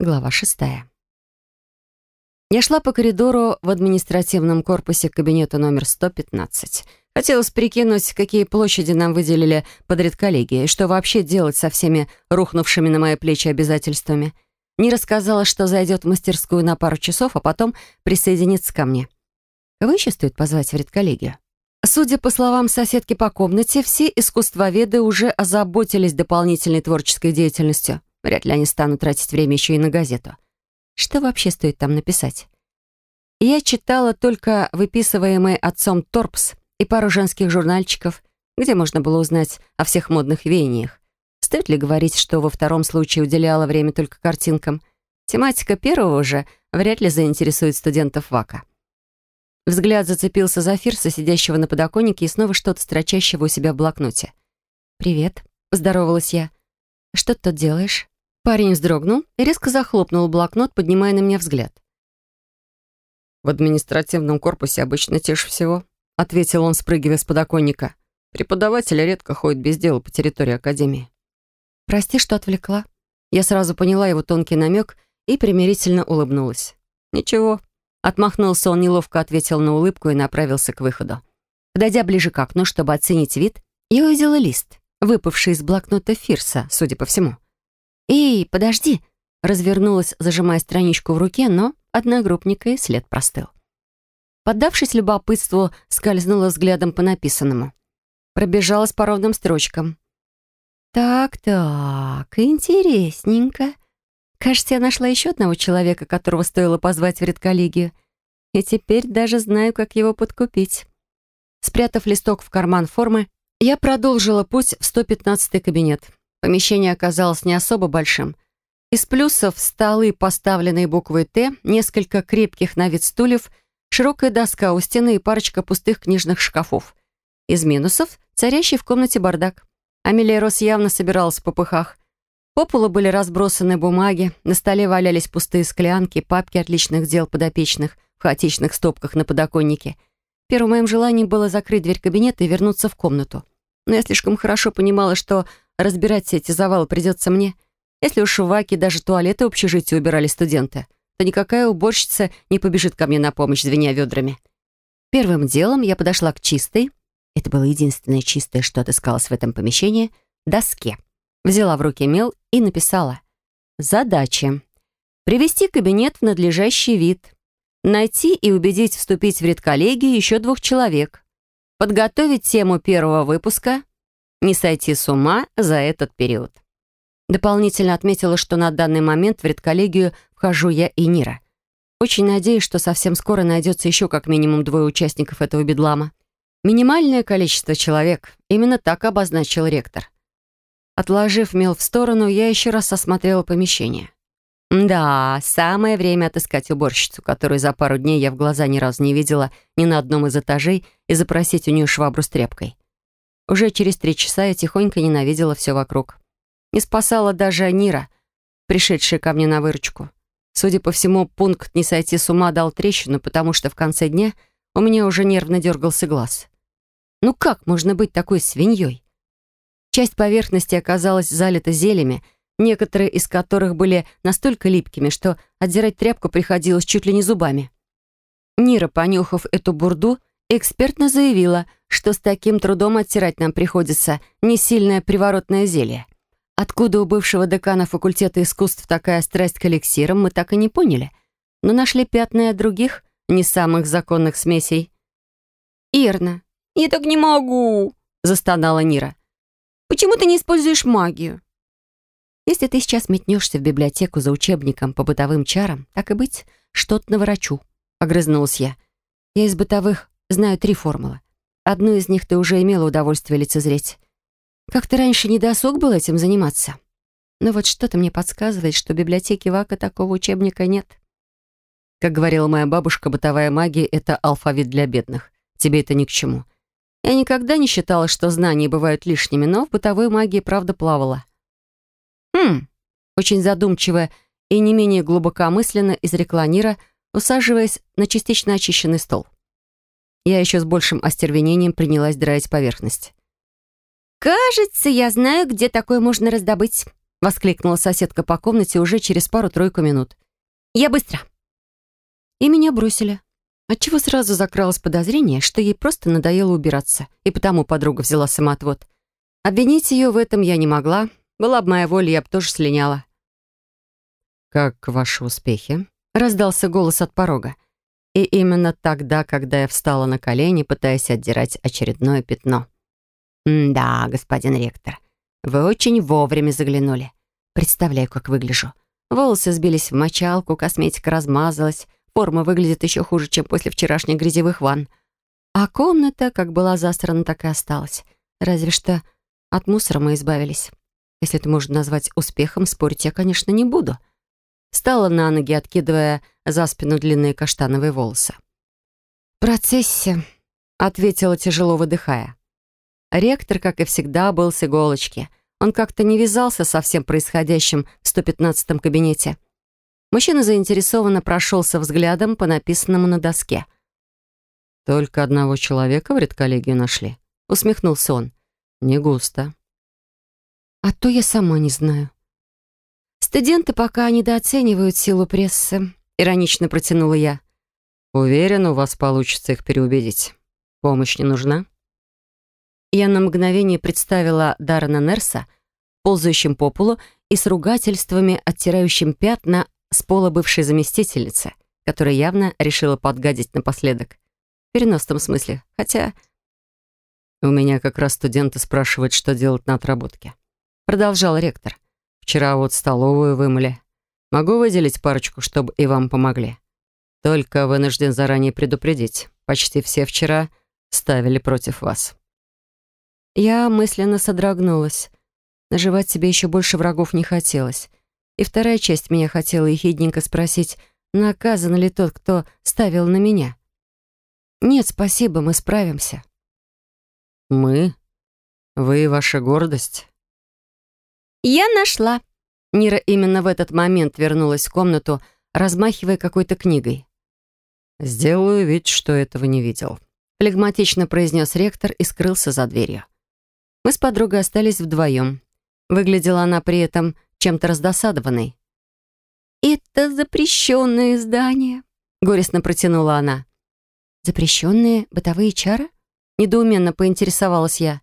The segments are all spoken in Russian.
Глава шестая. Я шла по коридору в административном корпусе к кабинету номер 115. Хотелось прикинуть, какие площади нам выделили под редколлегией, что вообще делать со всеми рухнувшими на мои плечи обязательствами. Не рассказала, что зайдет в мастерскую на пару часов, а потом присоединится ко мне. Кого еще стоит позвать в редколлегию? Судя по словам соседки по комнате, все искусствоведы уже озаботились дополнительной творческой деятельностью. Вряд ли они станут тратить время еще и на газету. Что вообще стоит там написать? Я читала только выписываемый отцом Торпс и пару женских журнальчиков, где можно было узнать о всех модных веяниях. Стоит ли говорить, что во втором случае уделяла время только картинкам? Тематика первого же вряд ли заинтересует студентов ВАКа. Взгляд зацепился за Фирса, сидящего на подоконнике и снова что-то строчащего у себя в блокноте. «Привет», — поздоровалась я. «Что ты тут делаешь?» Парень вздрогнул и резко захлопнул блокнот, поднимая на меня взгляд. «В административном корпусе обычно тише всего», — ответил он, спрыгивая с подоконника. «Преподаватели редко ходят без дела по территории Академии». «Прости, что отвлекла». Я сразу поняла его тонкий намек и примирительно улыбнулась. «Ничего». Отмахнулся он, неловко ответил на улыбку и направился к выходу. Подойдя ближе к окну, чтобы оценить вид, я увидела лист, выпавший из блокнота Фирса, судя по всему. «Эй, подожди!» Развернулась, зажимая страничку в руке, но одногруппника и след простыл. Поддавшись любопытству, скользнула взглядом по написанному. Пробежалась по ровным строчкам. «Так-так, интересненько. Кажется, я нашла еще одного человека, которого стоило позвать в редколлегию. И теперь даже знаю, как его подкупить». Спрятав листок в карман формы, я продолжила путь в 115-й кабинет. Помещение оказалось не особо большим. Из плюсов столы, поставленные буквой «Т», несколько крепких на вид стульев, широкая доска у стены и парочка пустых книжных шкафов. Из минусов — царящий в комнате бардак. Амелия Рос явно собиралась в попыхах. По полу были разбросаны бумаги, на столе валялись пустые склянки, папки отличных дел подопечных в хаотичных стопках на подоконнике. Первым моим желанием было закрыть дверь кабинета и вернуться в комнату. Но я слишком хорошо понимала, что Разбирать все эти завалы придется мне. Если уж в Ваке даже туалеты общежития убирали студенты, то никакая уборщица не побежит ко мне на помощь, звеня ведрами. Первым делом я подошла к чистой, это было единственное чистое, что отыскалось в этом помещении, доске. Взяла в руки мел и написала «Задача. Привести кабинет в надлежащий вид. Найти и убедить вступить в редколлегию еще двух человек. Подготовить тему первого выпуска не сойти с ума за этот период. Дополнительно отметила, что на данный момент в редколлегию вхожу я и Нира. Очень надеюсь, что совсем скоро найдется еще как минимум двое участников этого бедлама. Минимальное количество человек. Именно так обозначил ректор. Отложив мел в сторону, я еще раз осмотрела помещение. Да, самое время отыскать уборщицу, которую за пару дней я в глаза ни разу не видела ни на одном из этажей, и запросить у нее швабру с тряпкой. Уже через три часа я тихонько ненавидела все вокруг. Не спасала даже Нира, пришедшая ко мне на выручку. Судя по всему, пункт «не сойти с ума» дал трещину, потому что в конце дня у меня уже нервно дергался глаз. Ну как можно быть такой свиньей? Часть поверхности оказалась залита зельями, некоторые из которых были настолько липкими, что отдирать тряпку приходилось чуть ли не зубами. Нира, понюхав эту бурду, экспертно заявила — что с таким трудом оттирать нам приходится не сильное приворотное зелье. Откуда у бывшего декана факультета искусств такая страсть к эликсирам, мы так и не поняли. Но нашли пятна от других, не самых законных смесей. «Ирна, я так не могу!» — застонала Нира. «Почему ты не используешь магию?» «Если ты сейчас метнешься в библиотеку за учебником по бытовым чарам, так и быть, что-то наворочу», — огрызнулась я. «Я из бытовых знаю три формулы. Одну из них ты уже имела удовольствие лицезреть. Как ты раньше не досуг был этим заниматься? Но вот что-то мне подсказывает, что в библиотеке Вака такого учебника нет. Как говорила моя бабушка, бытовая магия — это алфавит для бедных. Тебе это ни к чему. Я никогда не считала, что знания бывают лишними, но в бытовой магии правда плавала. Хм, очень задумчиво и не менее глубокомысленно изрекла Нира, усаживаясь на частично очищенный стол. Я еще с большим остервенением принялась драить поверхность. «Кажется, я знаю, где такое можно раздобыть», — воскликнула соседка по комнате уже через пару-тройку минут. «Я быстро!» И меня бросили. Отчего сразу закралось подозрение, что ей просто надоело убираться, и потому подруга взяла самоотвод. Обвинить ее в этом я не могла. Была бы моя воля, я бы тоже слиняла. «Как ваши успехи?» — раздался голос от порога. И именно тогда, когда я встала на колени, пытаясь отдирать очередное пятно. «Да, господин ректор, вы очень вовремя заглянули. Представляю, как выгляжу. Волосы сбились в мочалку, косметика размазалась, форма выглядит еще хуже, чем после вчерашних грязевых ванн. А комната, как была засрана, так и осталась. Разве что от мусора мы избавились. Если это можно назвать успехом, спорить я, конечно, не буду. Встала на ноги, откидывая за спину длинные каштановые волосы. «В процессе», — ответила, тяжело выдыхая. Ректор, как и всегда, был с иголочки. Он как-то не вязался со всем происходящим в 115-м кабинете. Мужчина заинтересованно прошелся взглядом по написанному на доске. «Только одного человека в редколлегию нашли», — усмехнулся он. «Не густо». «А то я сама не знаю». «Студенты пока недооценивают силу прессы», — иронично протянула я. «Уверен, у вас получится их переубедить. Помощь не нужна?» Я на мгновение представила Даррена Нерса, ползающим по полу и с ругательствами, оттирающим пятна с пола бывшей заместительницы, которая явно решила подгадить напоследок. В переносном смысле. Хотя... «У меня как раз студенты спрашивают, что делать на отработке», — продолжал ректор. «Вчера вот столовую вымыли. Могу выделить парочку, чтобы и вам помогли. Только вынужден заранее предупредить. Почти все вчера ставили против вас». Я мысленно содрогнулась. Наживать себе еще больше врагов не хотелось. И вторая часть меня хотела ехидненько спросить, наказан ли тот, кто ставил на меня. «Нет, спасибо, мы справимся». «Мы? Вы и ваша гордость?» «Я нашла». Нира именно в этот момент вернулась в комнату, размахивая какой-то книгой. «Сделаю вид, что этого не видел», — флегматично произнес ректор и скрылся за дверью. Мы с подругой остались вдвоем. Выглядела она при этом чем-то раздосадованной. «Это запрещенное издание», — горестно протянула она. «Запрещенные бытовые чары?» — недоуменно поинтересовалась я.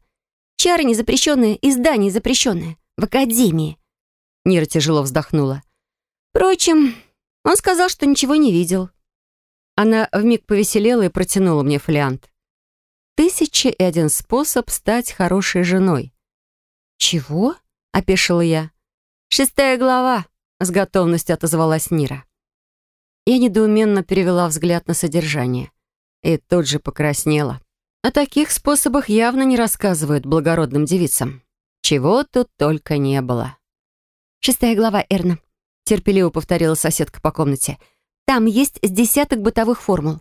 «Чары не запрещенные, издание запрещенное. В академии». Нира тяжело вздохнула. «Впрочем, он сказал, что ничего не видел». Она вмиг повеселела и протянула мне фолиант. Тысяча и один способ стать хорошей женой. «Чего?» — опешила я. «Шестая глава», — с готовностью отозвалась Нира. Я недоуменно перевела взгляд на содержание. И тут же покраснела. О таких способах явно не рассказывают благородным девицам. Чего тут только не было. «Шестая глава, Эрна», — терпеливо повторила соседка по комнате. «Там есть с десяток бытовых формул.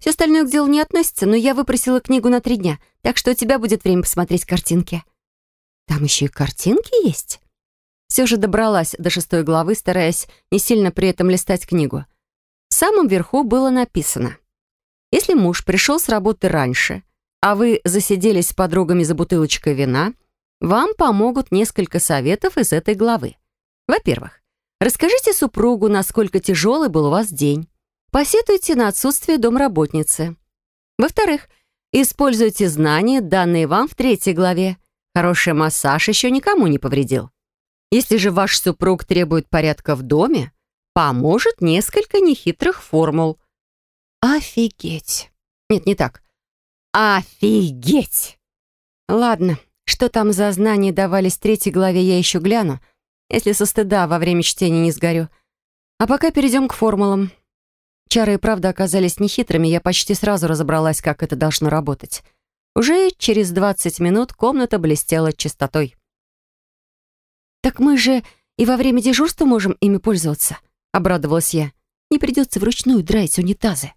Все остальное к делу не относится, но я выпросила книгу на три дня, так что у тебя будет время посмотреть картинки». «Там еще и картинки есть?» Все же добралась до шестой главы, стараясь не сильно при этом листать книгу. В самом верху было написано. «Если муж пришел с работы раньше, а вы засиделись с подругами за бутылочкой вина, вам помогут несколько советов из этой главы. Во-первых, расскажите супругу, насколько тяжелый был у вас день. Посетуйте на отсутствие домработницы. Во-вторых, используйте знания, данные вам в третьей главе. Хороший массаж еще никому не повредил. Если же ваш супруг требует порядка в доме, поможет несколько нехитрых формул. Офигеть. Нет, не так. Офигеть. Ладно, что там за знания давались третьей главе, я еще гляну, если со стыда во время чтения не сгорю. А пока перейдем к формулам. Чары и правда оказались нехитрыми, я почти сразу разобралась, как это должно работать. Уже через 20 минут комната блестела чистотой. «Так мы же и во время дежурства можем ими пользоваться», — обрадовалась я. «Не придется вручную драить унитазы».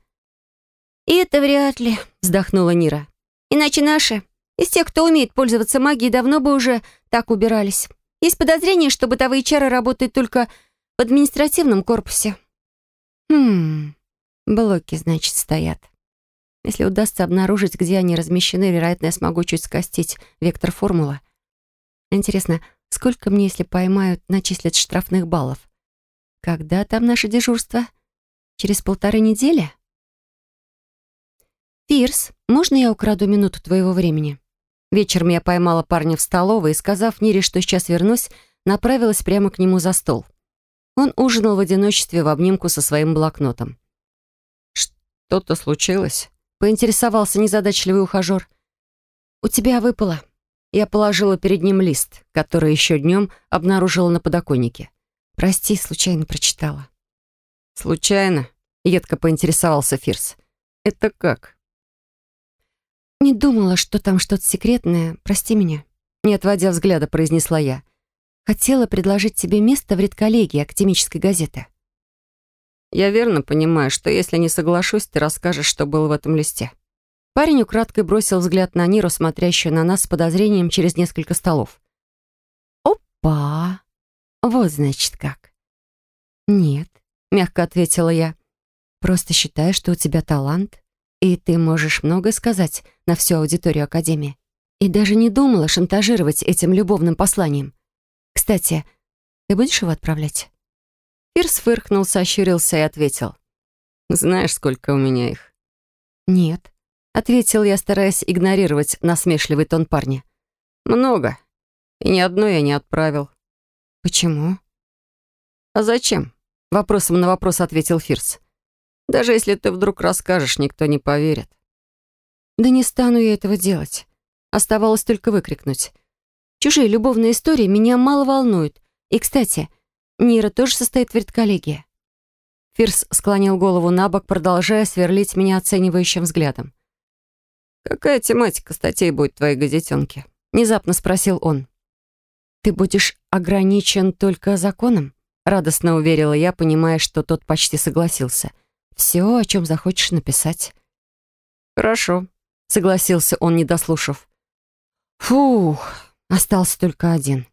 «И это вряд ли», — вздохнула Нира. «Иначе наши, из тех, кто умеет пользоваться магией, давно бы уже так убирались. Есть подозрение, что бытовые чары работают только в административном корпусе». «Хм...» Блоки, значит, стоят. Если удастся обнаружить, где они размещены, вероятно, я смогу чуть скостить вектор формулы. Интересно, Сколько мне, если поймают, начислят штрафных баллов? Когда там наше дежурство? Через полторы недели? «Фирс, можно я украду минуту твоего времени?» Вечером я поймала парня в столовой и, сказав Нире, что сейчас вернусь, направилась прямо к нему за стол. Он ужинал в одиночестве в обнимку со своим блокнотом. «Что-то случилось?» — поинтересовался незадачливый ухажер. «У тебя выпало». Я положила перед ним лист, который еще днем обнаружила на подоконнике. «Прости, случайно прочитала». «Случайно?» — едко поинтересовался Фирс. «Это как?» «Не думала, что там что-то секретное. Прости меня». Не отводя взгляда, произнесла я. «Хотела предложить тебе место в редколлегии академической газеты». «Я верно понимаю, что если не соглашусь, ты расскажешь, что было в этом листе». Парень украдкой бросил взгляд на Ниру, смотрящую на нас с подозрением через несколько столов. «Опа! Вот, значит, как». «Нет», — мягко ответила я. «Просто считаю, что у тебя талант, и ты можешь много сказать на всю аудиторию Академии. И даже не думала шантажировать этим любовным посланием. Кстати, ты будешь его отправлять?» Пирс фыркнул, сощурился и ответил. «Знаешь, сколько у меня их?» «Нет», — ответил я, стараясь игнорировать насмешливый тон парня. «Много. И ни одно я не отправил». «Почему?» «А зачем?» — вопросом на вопрос ответил Фирс. Даже если ты вдруг расскажешь, никто не поверит. Да не стану я этого делать. Оставалось только выкрикнуть. Чужие любовные истории меня мало волнуют. И, кстати, Нира тоже состоит в редколлегии. Фирс склонил голову на бок, продолжая сверлить меня оценивающим взглядом. «Какая тематика статей будет в твоей газетенке?» — внезапно спросил он. «Ты будешь ограничен только законом?» — радостно уверила я, понимая, что тот почти согласился. Все, о чем захочешь написать». «Хорошо», — согласился он, не дослушав. «Фух, остался только один.